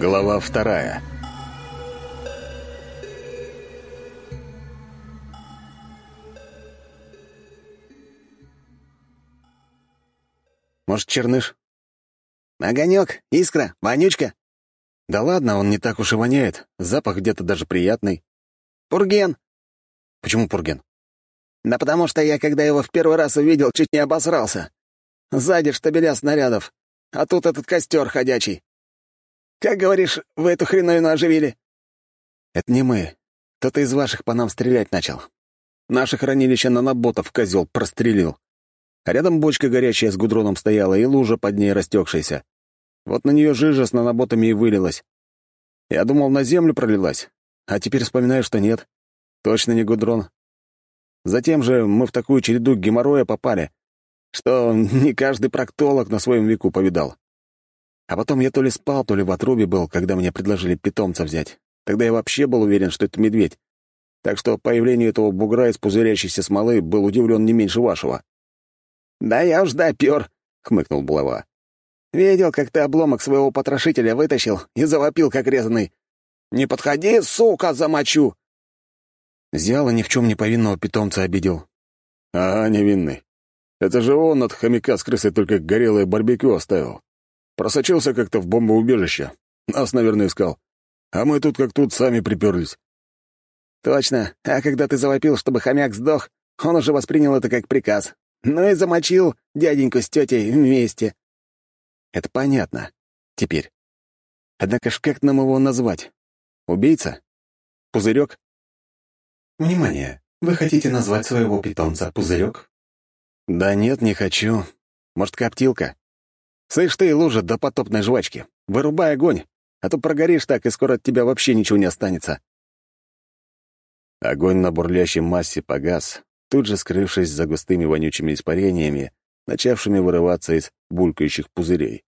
Глава вторая. Может, черныш? Огонек, искра, вонючка. Да ладно, он не так уж и воняет. Запах где-то даже приятный. Пурген. Почему пурген? Да потому что я, когда его в первый раз увидел, чуть не обосрался. Сзади штабеля снарядов, а тут этот костер ходячий. Как, говоришь, вы эту хреновину оживили?» «Это не мы. Кто-то из ваших по нам стрелять начал. Наше хранилище наноботов козел прострелил. А рядом бочка горячая с гудроном стояла и лужа под ней растекшаяся. Вот на нее жижа с наноботами и вылилась. Я думал, на землю пролилась, а теперь вспоминаю, что нет. Точно не гудрон. Затем же мы в такую череду геморроя попали, что не каждый проктолог на своем веку повидал. А потом я то ли спал, то ли в отрубе был, когда мне предложили питомца взять. Тогда я вообще был уверен, что это медведь. Так что появлению этого бугра из пузырящейся смолы был удивлен не меньше вашего. «Да я уж допер», — хмыкнул булава. «Видел, как ты обломок своего потрошителя вытащил и завопил, как резанный. Не подходи, сука, замочу!» Взял ни в чем не повинного питомца обидел. «Ага, невинный. Это же он от хомяка с крысой только горелое барбекю оставил. Просочился как-то в бомбоубежище. Нас, наверное, искал. А мы тут как тут сами приперлись. Точно. А когда ты завопил, чтобы хомяк сдох, он уже воспринял это как приказ. Ну и замочил дяденьку с тетей вместе. Это понятно. Теперь. Однако ж как нам его назвать? Убийца? Пузырек? Внимание! Вы хотите назвать своего питомца Пузырек? Да нет, не хочу. Может, коптилка? Слышь ты, лужа до потопной жвачки, вырубай огонь, а то прогоришь так, и скоро от тебя вообще ничего не останется. Огонь на бурлящей массе погас, тут же скрывшись за густыми вонючими испарениями, начавшими вырываться из булькающих пузырей.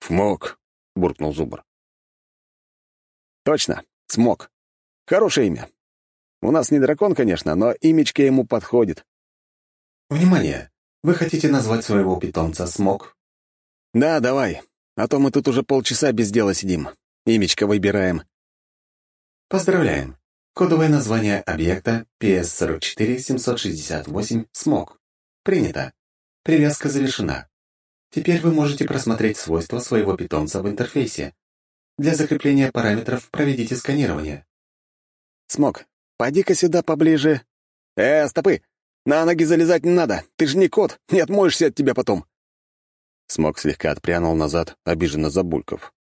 «Фмок!» — буркнул Зубр. «Точно, Смок. Хорошее имя. У нас не дракон, конечно, но имечко ему подходит». «Внимание! Вы хотите назвать своего питомца Смок?» «Да, давай, а то мы тут уже полчаса без дела сидим. Имечко выбираем». «Поздравляем! Кодовое название объекта PS44768 «Смог». Принято. Привязка завершена. Теперь вы можете просмотреть свойства своего питомца в интерфейсе. Для закрепления параметров проведите сканирование. «Смог, поди-ка сюда поближе». «Э, стопы! На ноги залезать не надо! Ты же не кот, не отмоешься от тебя потом!» Смог слегка отпрянул назад, обиженно забульков.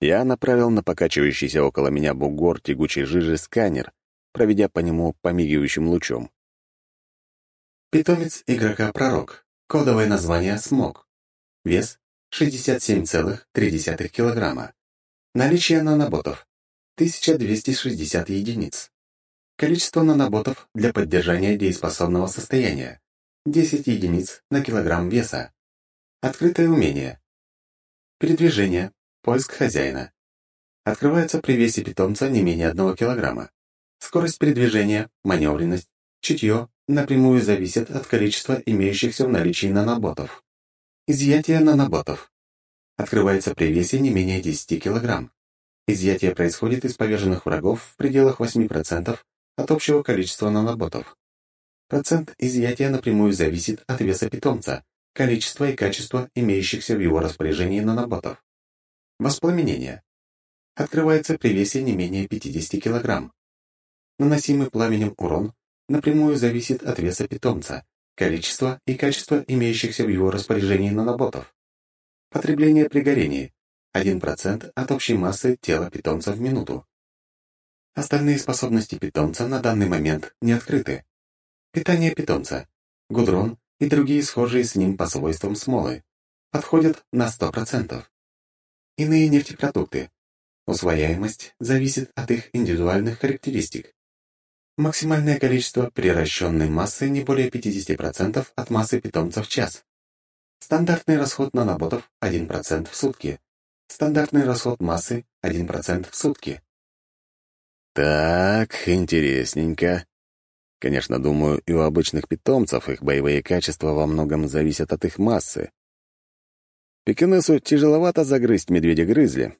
Я направил на покачивающийся около меня бугор тягучей жижи сканер, проведя по нему помигивающим лучом. Питомец игрока Пророк. Кодовое название «Смог». Вес 67,3 килограмма. Наличие наноботов 1260 единиц. Количество наноботов для поддержания дееспособного состояния 10 единиц на килограмм веса. Открытое умение. Передвижение. Поиск хозяина. Открывается при весе питомца не менее одного килограмма. Скорость передвижения, маневренность, чутье напрямую зависят от количества имеющихся в наличии наноботов. Изъятие наноботов. Открывается при весе не менее 10 килограмм. Изъятие происходит из поверженных врагов в пределах 8% от общего количества наноботов. Процент изъятия напрямую зависит от веса питомца, количество и качество имеющихся в его распоряжении наноботов. Воспламенение. Открывается при весе не менее 50 кг. Наносимый пламенем урон напрямую зависит от веса питомца, количества и качества имеющихся в его распоряжении наноботов. Потребление при горении. 1% от общей массы тела питомца в минуту. Остальные способности питомца на данный момент не открыты. Питание питомца. Гудрон и другие схожие с ним по свойствам смолы, подходят на 100%. Иные нефтепродукты. Усвояемость зависит от их индивидуальных характеристик. Максимальное количество приращенной массы не более 50% от массы питомца в час. Стандартный расход наноботов 1% в сутки. Стандартный расход массы 1% в сутки. Так, интересненько. Конечно, думаю, и у обычных питомцев их боевые качества во многом зависят от их массы. Пекинесу тяжеловато загрызть медведя-грызли.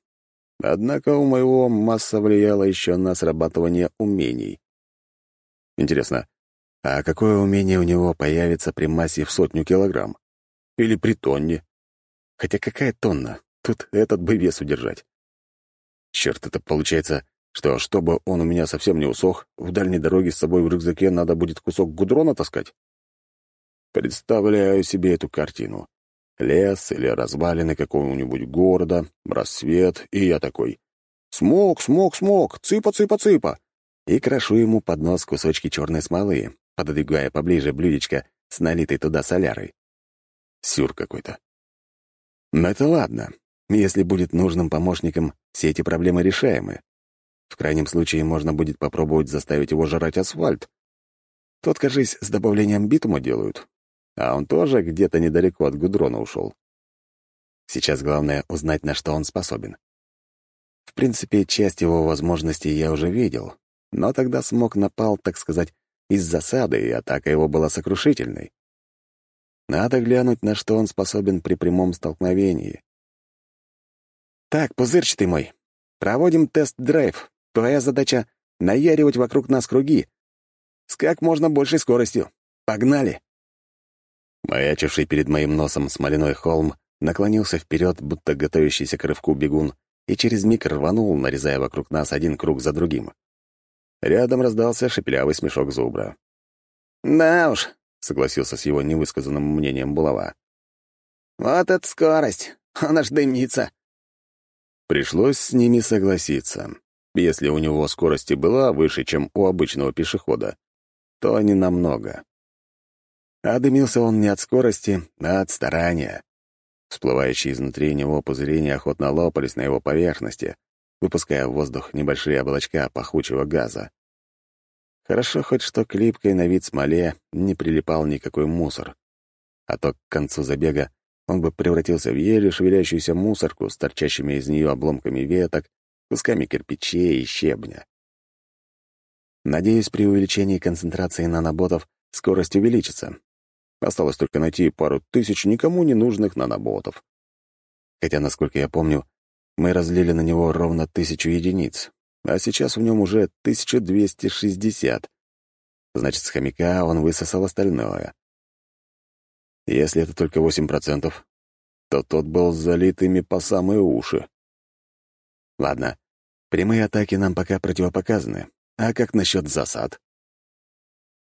Однако у моего масса влияла еще на срабатывание умений. Интересно, а какое умение у него появится при массе в сотню килограмм? Или при тонне? Хотя какая тонна? Тут этот бы вес удержать. Черт, это получается, что чтобы он у меня совсем не усох, в дальней дороге с собой в рюкзаке надо будет кусок гудрона таскать? Представляю себе эту картину. Лес или развалины какого-нибудь города, рассвет, и я такой. «Смог, смог, смог! Цыпа, цыпа, цыпа!» И крошу ему под нос кусочки черной смолы, пододвигая поближе блюдечко с налитой туда солярой. Сюр какой-то. Но это ладно. Если будет нужным помощником, все эти проблемы решаемы. В крайнем случае можно будет попробовать заставить его жрать асфальт. Тот, кажись, с добавлением битума делают. А он тоже где-то недалеко от Гудрона ушел. Сейчас главное — узнать, на что он способен. В принципе, часть его возможностей я уже видел, но тогда смог напал, так сказать, из засады, и атака его была сокрушительной. Надо глянуть, на что он способен при прямом столкновении. «Так, пузырчатый мой, проводим тест-драйв. Твоя задача — наяривать вокруг нас круги. С как можно большей скоростью. Погнали!» Маячивший перед моим носом смоляной холм наклонился вперед, будто готовящийся к рывку бегун, и через миг рванул, нарезая вокруг нас один круг за другим. Рядом раздался шепелявый смешок зубра. «Да уж», — согласился с его невысказанным мнением булава. «Вот это скорость! Она ж дымится!» Пришлось с ними согласиться. Если у него скорость и была выше, чем у обычного пешехода, то не намного. А дымился он не от скорости, а от старания. Всплывающие изнутри него пузыри неохотно лопались на его поверхности, выпуская в воздух небольшие облачка пахучего газа. Хорошо хоть что к липкой на вид смоле не прилипал никакой мусор. А то к концу забега он бы превратился в еле шевелящуюся мусорку с торчащими из нее обломками веток, кусками кирпичей и щебня. Надеюсь, при увеличении концентрации наноботов скорость увеличится, Осталось только найти пару тысяч никому не нужных наноботов. Хотя, насколько я помню, мы разлили на него ровно тысячу единиц, а сейчас в нем уже 1260. Значит, с хомяка он высосал остальное. Если это только 8%, то тот был залит ими по самые уши. Ладно, прямые атаки нам пока противопоказаны. А как насчет засад?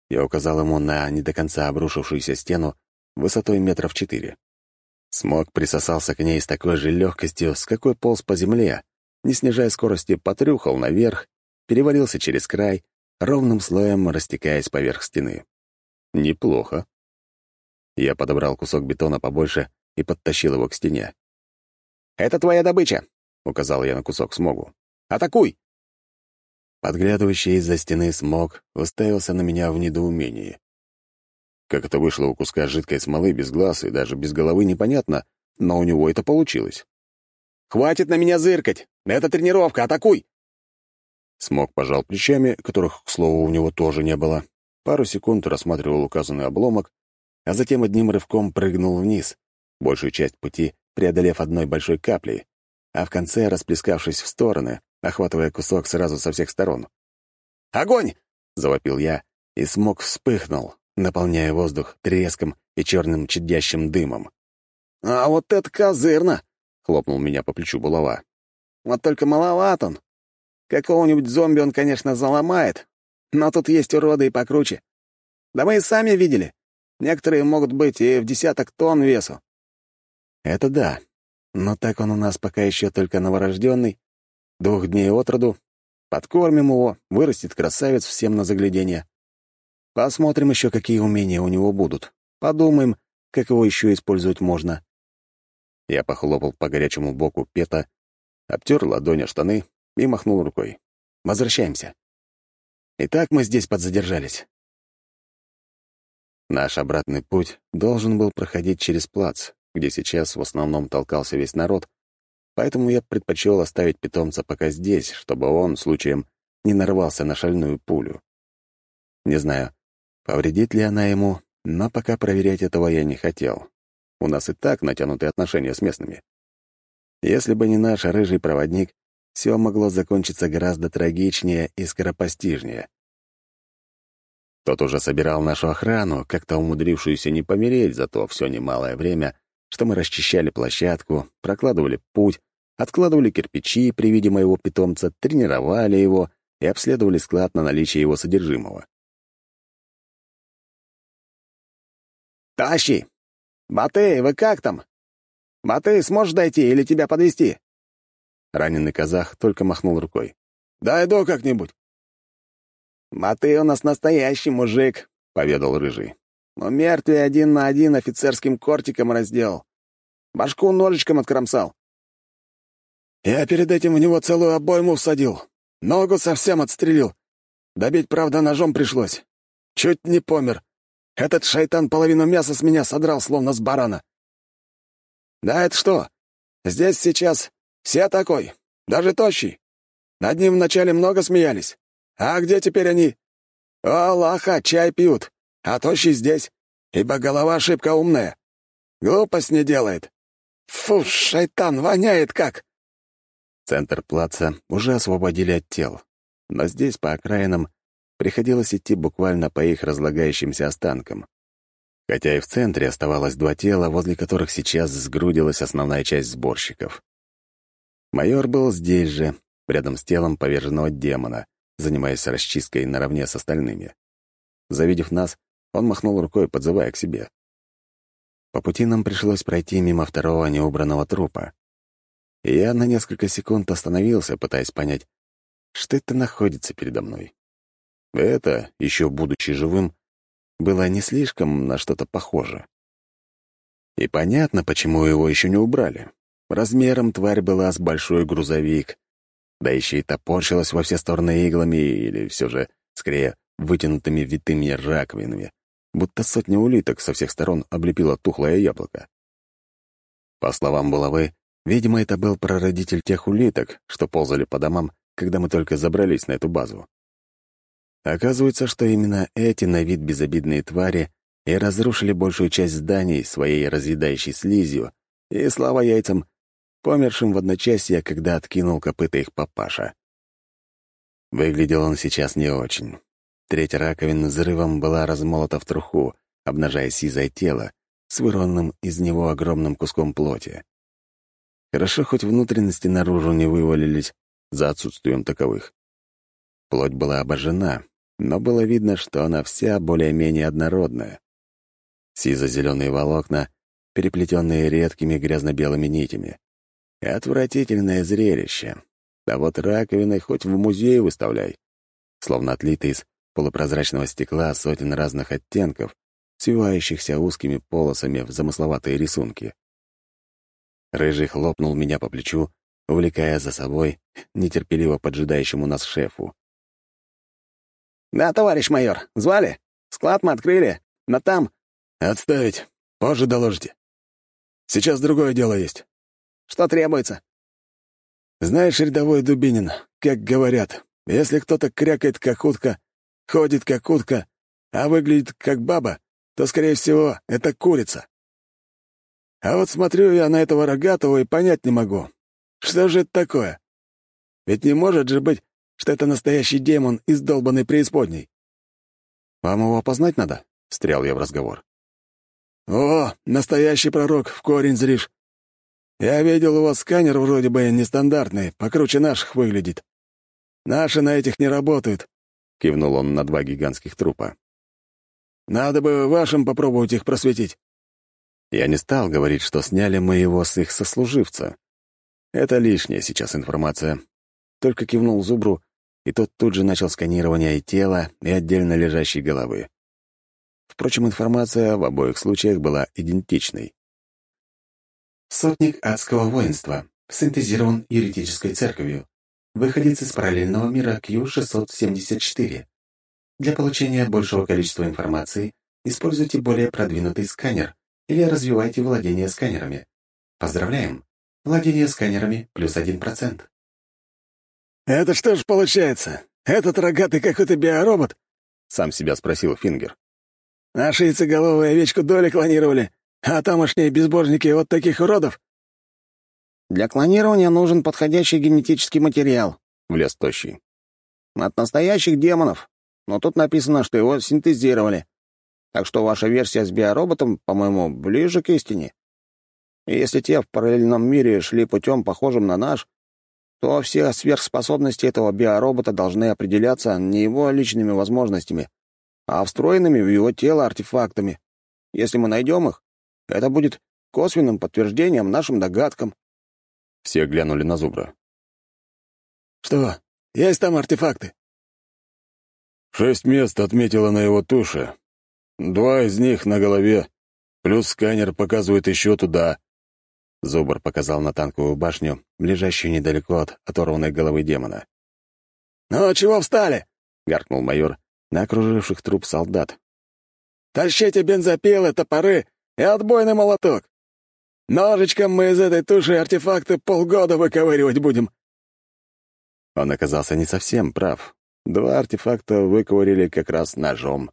Я указал ему на не до конца обрушившуюся стену высотой метров четыре. Смог присосался к ней с такой же легкостью, с какой полз по земле, не снижая скорости, потрюхал наверх, перевалился через край, ровным слоем растекаясь поверх стены. Неплохо. Я подобрал кусок бетона побольше и подтащил его к стене. «Это твоя добыча», — указал я на кусок смогу. «Атакуй!» Подглядывающий из-за стены смог уставился на меня в недоумении. Как это вышло у куска жидкой смолы без глаз и даже без головы, непонятно, но у него это получилось. «Хватит на меня зыркать! Это тренировка, атакуй!» Смог пожал плечами, которых, к слову, у него тоже не было. Пару секунд рассматривал указанный обломок, а затем одним рывком прыгнул вниз, большую часть пути преодолев одной большой каплей, а в конце расплескавшись в стороны, охватывая кусок сразу со всех сторон. «Огонь!» — завопил я, и смог вспыхнул, наполняя воздух треском и черным чадящим дымом. «А вот это козырно!» — хлопнул меня по плечу булава. «Вот только маловат он. Какого-нибудь зомби он, конечно, заломает, но тут есть уроды и покруче. Да мы и сами видели. Некоторые могут быть и в десяток тонн весу». «Это да, но так он у нас пока еще только новорожденный, Двух дней от роду. Подкормим его, вырастет красавец всем на заглядение. Посмотрим еще, какие умения у него будут. Подумаем, как его еще использовать можно. Я похлопал по горячему боку Пета, обтер ладонь штаны и махнул рукой. «Возвращаемся». Итак, мы здесь подзадержались. Наш обратный путь должен был проходить через плац, где сейчас в основном толкался весь народ, Поэтому я предпочел оставить питомца пока здесь, чтобы он, случаем, не нарвался на шальную пулю. Не знаю, повредит ли она ему, но пока проверять этого я не хотел. У нас и так натянутые отношения с местными. Если бы не наш рыжий проводник, все могло закончиться гораздо трагичнее и скоропостижнее. Тот уже собирал нашу охрану, как-то умудрившуюся не помереть за то все немалое время, что мы расчищали площадку, прокладывали путь, откладывали кирпичи при виде моего питомца, тренировали его и обследовали склад на наличие его содержимого. «Тащи! Батый, вы как там? Батый, сможешь дойти или тебя подвести? Раненый казах только махнул рукой. «Дойду как-нибудь». «Батый у нас настоящий мужик», — поведал Рыжий. «Но мертвый один на один офицерским кортиком раздел. Башку ножичком откромсал. Я перед этим в него целую обойму всадил. Ногу совсем отстрелил. Добить, правда, ножом пришлось. Чуть не помер. Этот шайтан половину мяса с меня содрал, словно с барана. Да это что? Здесь сейчас все такой, даже тощий. Над ним вначале много смеялись. А где теперь они? О, лаха, чай пьют, а тощий здесь, ибо голова шибко умная. Глупость не делает. Фу, шайтан, воняет как!» Центр плаца уже освободили от тел, но здесь, по окраинам, приходилось идти буквально по их разлагающимся останкам. Хотя и в центре оставалось два тела, возле которых сейчас сгрудилась основная часть сборщиков. Майор был здесь же, рядом с телом поверженного демона, занимаясь расчисткой наравне с остальными. Завидев нас, он махнул рукой, подзывая к себе. По пути нам пришлось пройти мимо второго неубранного трупа. И я на несколько секунд остановился, пытаясь понять, что это находится передо мной. Это, еще будучи живым, было не слишком на что-то похоже. И понятно, почему его еще не убрали. Размером тварь была с большой грузовик, да еще и топорщилась во все стороны иглами или все же, скорее, вытянутыми витыми раковинами, будто сотня улиток со всех сторон облепила тухлое яблоко. По словам булавы, видимо, это был прародитель тех улиток, что ползали по домам, когда мы только забрались на эту базу. Оказывается, что именно эти на вид безобидные твари и разрушили большую часть зданий своей разъедающей слизью, и, слава яйцам, помершим в одночасье, когда откинул копыта их папаша. Выглядел он сейчас не очень. Треть раковин взрывом была размолота в труху, обнажая сизое тело с вырванным из него огромным куском плоти. Хорошо, хоть внутренности наружу не вывалились за отсутствием таковых. Плоть была обожжена, но было видно, что она вся более-менее однородная. Сизо-зеленые волокна, переплетенные редкими грязно-белыми нитями. Отвратительное зрелище. А вот раковины хоть в музей выставляй. Словно отлиты из полупрозрачного стекла сотен разных оттенков, свивающихся узкими полосами в замысловатые рисунки. Рыжий хлопнул меня по плечу, увлекая за собой нетерпеливо поджидающему нас шефу. «Да, товарищ майор, звали? Склад мы открыли, но там...» «Отставить. Позже доложите. Сейчас другое дело есть». «Что требуется?» «Знаешь, рядовой Дубинин, как говорят, если кто-то крякает как утка, ходит как утка, а выглядит как баба, то, скорее всего, это курица. А вот смотрю я на этого рогатого и понять не могу, что же это такое? Ведь не может же быть что это настоящий демон из долбанной преисподней. «Вам его опознать надо?» — встрял я в разговор. «О, настоящий пророк, в корень зришь. Я видел, у вас сканер вроде бы нестандартный, покруче наших выглядит. Наши на этих не работают», — кивнул он на два гигантских трупа. «Надо бы вашим попробовать их просветить». Я не стал говорить, что сняли мы его с их сослуживца. Это лишняя сейчас информация, только кивнул зубру, и тот тут же начал сканирование и тела, и отдельно лежащей головы. Впрочем, информация в обоих случаях была идентичной. Сотник адского воинства. Синтезирован юридической церковью. Выходец из параллельного мира Q674. Для получения большего количества информации используйте более продвинутый сканер или развивайте владение сканерами. Поздравляем! Владение сканерами плюс 1%. «Это что ж получается? Этот рогатый какой-то биоробот?» — сам себя спросил Фингер. «Наши яйцеголовые овечку доли клонировали, а тамошние безбожники вот таких уродов?» Для клонирования нужен подходящий генетический материал», — влез Тощий. «От настоящих демонов, но тут написано, что его синтезировали. Так что ваша версия с биороботом, по-моему, ближе к истине. И если те в параллельном мире шли путем, похожим на наш, то все сверхспособности этого биоробота должны определяться не его личными возможностями, а встроенными в его тело артефактами. Если мы найдем их, это будет косвенным подтверждением нашим догадкам. Все глянули на Зубра. «Что, есть там артефакты?» «Шесть мест отметила на его туше. Два из них на голове, плюс сканер показывает еще туда». Зубр показал на танковую башню, лежащую недалеко от оторванной головы демона. «Ну, чего встали?» — гаркнул майор на окруживших труп солдат. «Тащите бензопилы, топоры и отбойный молоток. Ножичком мы из этой туши артефакты полгода выковыривать будем». Он оказался не совсем прав. Два артефакта выковырили как раз ножом.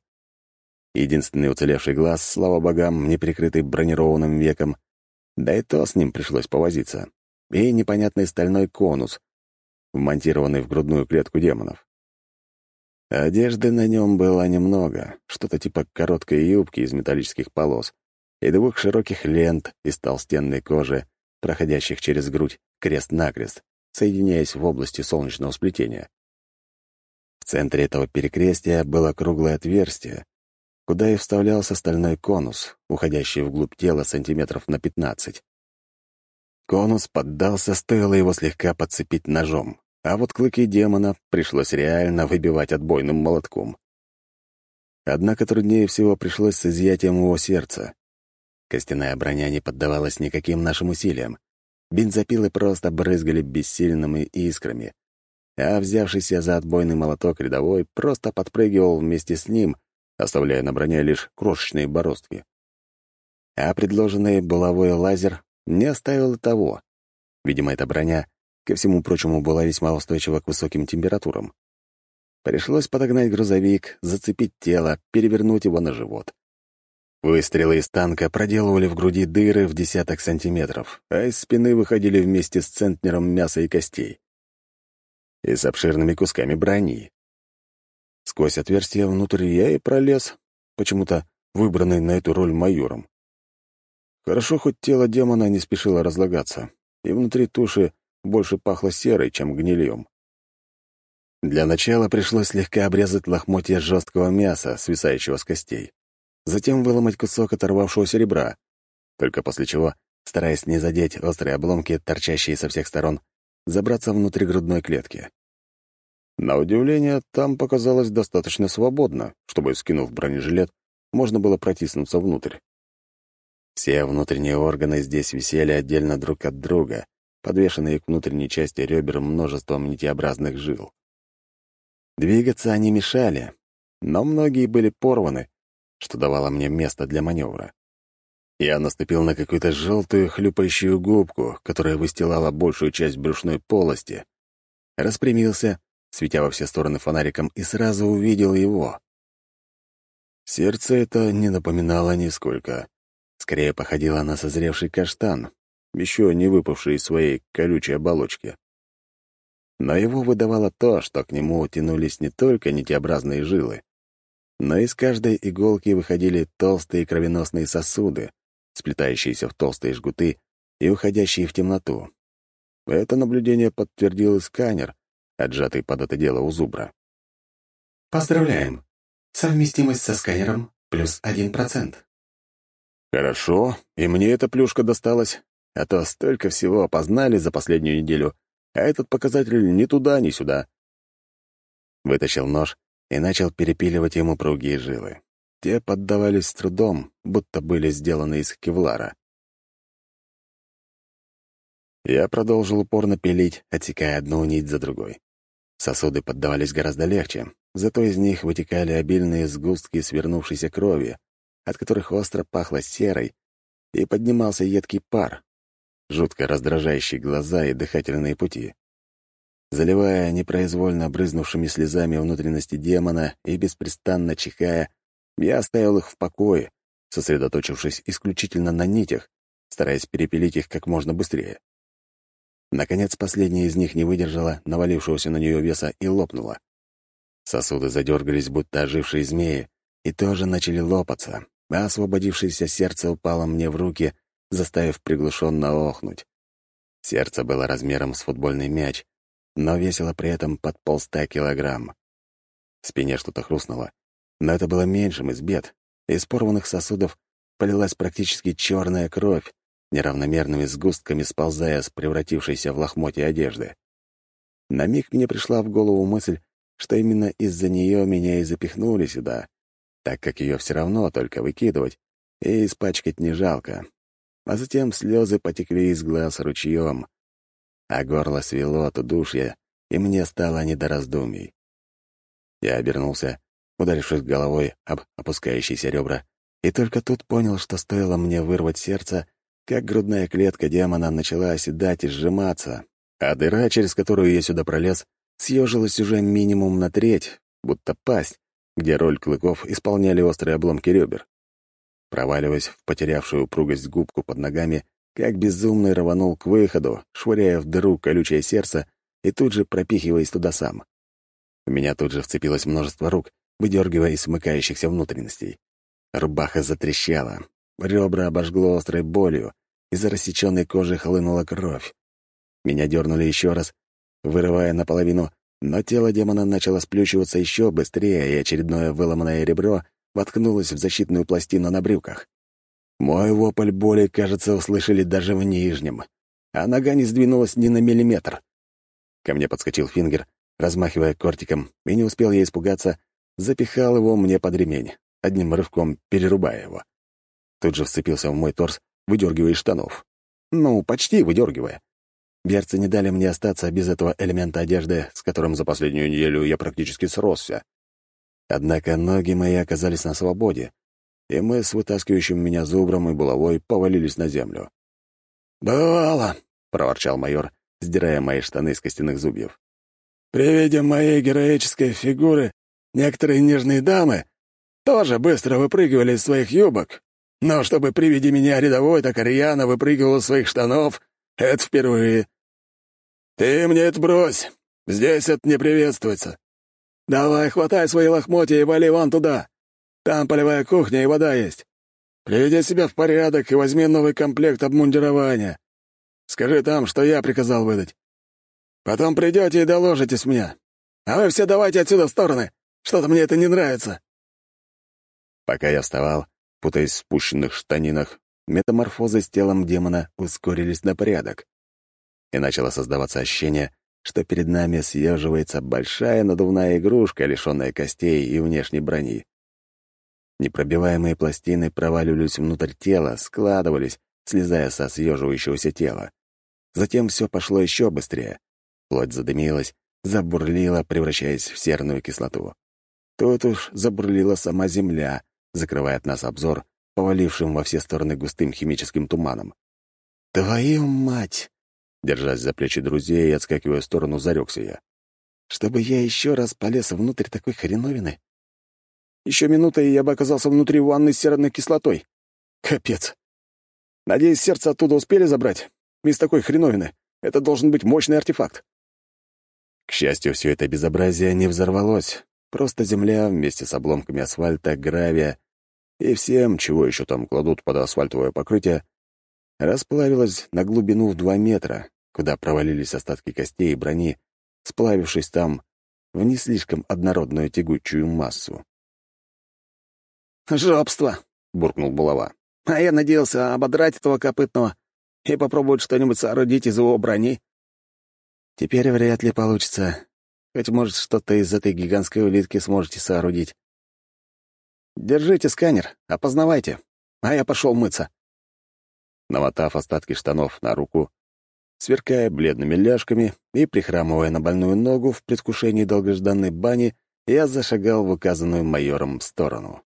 Единственный уцелевший глаз, слава богам, не прикрытый бронированным веком, да и то с ним пришлось повозиться. И непонятный стальной конус, вмонтированный в грудную клетку демонов. Одежды на нем было немного, что-то типа короткой юбки из металлических полос и двух широких лент из толстенной кожи, проходящих через грудь крест-накрест, соединяясь в области солнечного сплетения. В центре этого перекрестия было круглое отверстие, куда и вставлялся стальной конус, уходящий вглубь тела сантиметров на пятнадцать. Конус поддался, стоило его слегка подцепить ножом, а вот клыки демона пришлось реально выбивать отбойным молотком. Однако труднее всего пришлось с изъятием его сердца. Костяная броня не поддавалась никаким нашим усилиям. Бензопилы просто брызгали бессильными искрами, а взявшийся за отбойный молоток рядовой просто подпрыгивал вместе с ним, оставляя на броне лишь крошечные бороздки. А предложенный булавой лазер не оставил и того. Видимо, эта броня ко всему прочему, была весьма устойчива к высоким температурам. Пришлось подогнать грузовик, зацепить тело, перевернуть его на живот. Выстрелы из танка проделывали в груди дыры в десяток сантиметров, а из спины выходили вместе с центнером мяса и костей. И с обширными кусками брони. Сквозь отверстие внутрь я и пролез, почему-то выбранный на эту роль майором. Хорошо, хоть тело демона не спешило разлагаться, и внутри туши больше пахло серой, чем гнильем. Для начала пришлось слегка обрезать лохмотья жесткого мяса, свисающего с костей. Затем выломать кусок оторвавшегося ребра. Только после чего, стараясь не задеть острые обломки, торчащие со всех сторон, забраться внутрь грудной клетки. На удивление, там показалось достаточно свободно, чтобы, скинув бронежилет, можно было протиснуться внутрь. Все внутренние органы здесь висели отдельно друг от друга, подвешенные к внутренней части ребер множеством нитеобразных жил. Двигаться они мешали, но многие были порваны, что давало мне место для маневра. Я наступил на какую-то желтую хлюпающую губку, которая выстилала большую часть брюшной полости, распрямился, светя во все стороны фонариком, и сразу увидел его. Сердце это не напоминало нисколько. Скорее походило на созревший каштан, еще не выпавший из своей колючей оболочки. Но его выдавало то, что к нему тянулись не только нитеобразные жилы, но из каждой иголки выходили толстые кровеносные сосуды, сплетающиеся в толстые жгуты и уходящие в темноту. Это наблюдение подтвердил и сканер, отжатый под это дело у зубра. «Поздравляем! Совместимость со сканером плюс один процент». «Хорошо, и мне эта плюшка досталась. А то столько всего опознали за последнюю неделю, а этот показатель ни туда, ни сюда. Вытащил нож и начал перепиливать ему пруги и жилы. Те поддавались с трудом, будто были сделаны из кевлара. Я продолжил упорно пилить, отсекая одну нить за другой. Сосуды поддавались гораздо легче, зато из них вытекали обильные сгустки свернувшейся крови, от которых остро пахло серой, и поднимался едкий пар, жутко раздражающий глаза и дыхательные пути. Заливая непроизвольно брызнувшими слезами внутренности демона и беспрестанно чихая, я оставил их в покое, сосредоточившись исключительно на нитях, стараясь перепилить их как можно быстрее. Наконец, последняя из них не выдержала навалившегося на нее веса и лопнула. Сосуды задергались, будто ожившие змеи, и тоже начали лопаться, а освободившееся сердце упало мне в руки, заставив приглушенно охнуть. Сердце было размером с футбольный мяч, но весило при этом под полста килограмм. В спине что-то хрустнуло, но это было меньшим из бед. Из порванных сосудов полилась практически черная кровь, неравномерными сгустками сползая с превратившейся в лохмотье одежды. На миг мне пришла в голову мысль, что именно из-за нее меня и запихнули сюда, так как ее все равно только выкидывать, и испачкать не жалко. А затем слезы потекли из глаз ручьем, а горло свело от удушья, и мне стало не до раздумий. Я обернулся, ударившись головой об опускающиеся ребра, и только тут понял, что стоило мне вырвать сердце, как грудная клетка демона начала оседать и сжиматься, а дыра, через которую я сюда пролез, съежилась уже минимум на треть, будто пасть, где роль клыков исполняли острые обломки ребер. Проваливаясь в потерявшую упругость губку под ногами, как безумный рванул к выходу, швыряя в дыру колючее сердце и тут же пропихиваясь туда сам. В меня тут же вцепилось множество рук, выдергивая из смыкающихся внутренностей. Рубаха затрещала, ребра обожгло острой болью, из-за рассеченной кожи хлынула кровь. Меня дернули еще раз, вырывая наполовину, но тело демона начало сплющиваться еще быстрее, и очередное выломанное ребро воткнулось в защитную пластину на брюках. Мой вопль боли, кажется, услышали даже в нижнем, а нога не сдвинулась ни на миллиметр. Ко мне подскочил Фингер, размахивая кортиком, и не успел я испугаться, запихал его мне под ремень, одним рывком перерубая его. Тут же вцепился в мой торс, выдергивая штанов. Ну, почти выдергивая. Берцы не дали мне остаться без этого элемента одежды, с которым за последнюю неделю я практически сросся. Однако ноги мои оказались на свободе, и мы с вытаскивающим меня зубром и булавой повалились на землю. «Бывало», — проворчал майор, сдирая мои штаны с костяных зубьев. «При виде моей героической фигуры некоторые нежные дамы тоже быстро выпрыгивали из своих юбок. Но чтобы при виде меня рядовой так рьяно выпрыгивал из своих штанов, это впервые. Ты мне это брось. Здесь это не приветствуется. Давай, хватай свои лохмотья и вали вон туда. Там полевая кухня и вода есть. Приведи себя в порядок и возьми новый комплект обмундирования. Скажи там, что я приказал выдать. Потом придете и доложитесь мне. А вы все давайте отсюда в стороны. Что-то мне это не нравится. Пока я вставал, путаясь в спущенных штанинах, метаморфозы с телом демона ускорились на порядок. И начало создаваться ощущение, что перед нами съеживается большая надувная игрушка, лишенная костей и внешней брони. Непробиваемые пластины проваливались внутрь тела, складывались, слезая со съеживающегося тела. Затем все пошло еще быстрее. Плоть задымилась, забурлила, превращаясь в серную кислоту. Тут уж забурлила сама земля, закрывая от нас обзор, повалившим во все стороны густым химическим туманом. «Твою мать!» Держась за плечи друзей и отскакивая в сторону, зарекся я. «Чтобы я еще раз полез внутрь такой хреновины?» Еще минута, и я бы оказался внутри ванны с серной кислотой. Капец. Надеюсь, сердце оттуда успели забрать? Из такой хреновины. Это должен быть мощный артефакт. К счастью, все это безобразие не взорвалось. Просто земля вместе с обломками асфальта, гравия и всем, чего еще там кладут под асфальтовое покрытие, расплавилась на глубину в два метра, куда провалились остатки костей и брони, сплавившись там в не слишком однородную тягучую массу. «Жобство!» — буркнул булава. «А я надеялся ободрать этого копытного и попробовать что-нибудь соорудить из его брони». «Теперь вряд ли получится. Хоть, может, что-то из этой гигантской улитки сможете соорудить. Держите сканер, опознавайте, а я пошел мыться. Намотав остатки штанов на руку, сверкая бледными ляжками и прихрамывая на больную ногу в предвкушении долгожданной бани, я зашагал в указанную майором сторону.